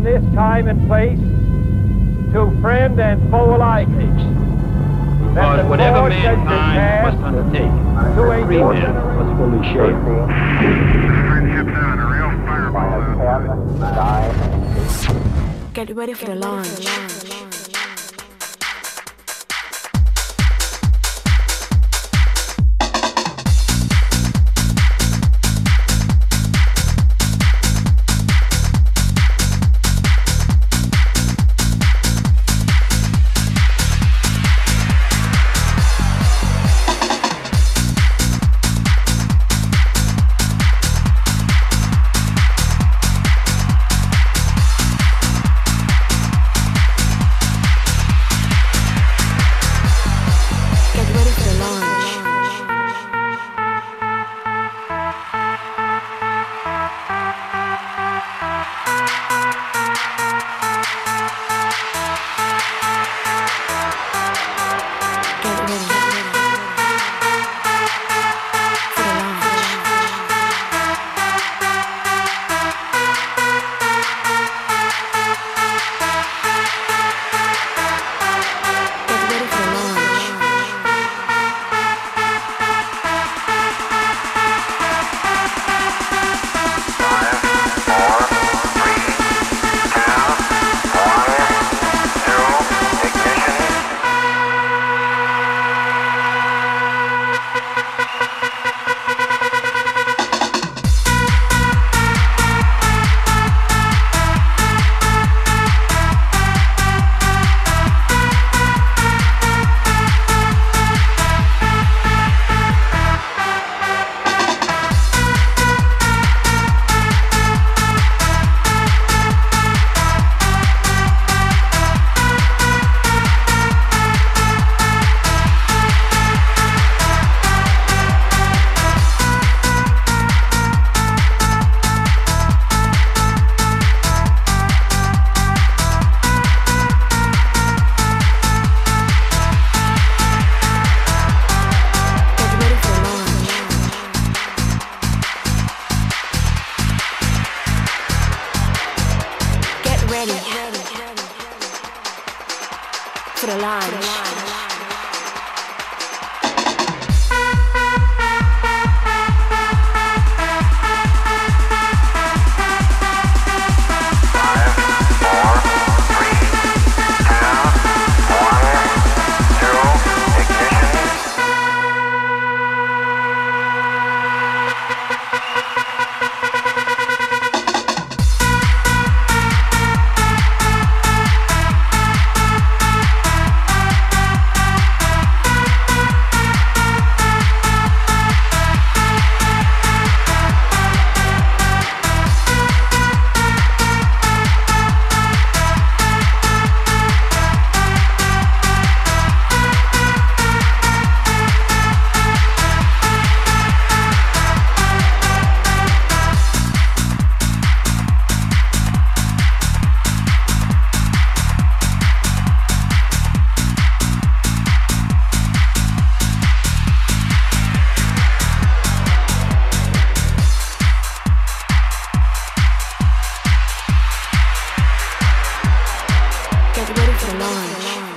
from this time and place to friend and foe alike. Because whatever torch has mankind must undertake, to a free man must fully share. Friendship down, a real fireball. Get ready for the launch. to the line. To the line. ready for launch.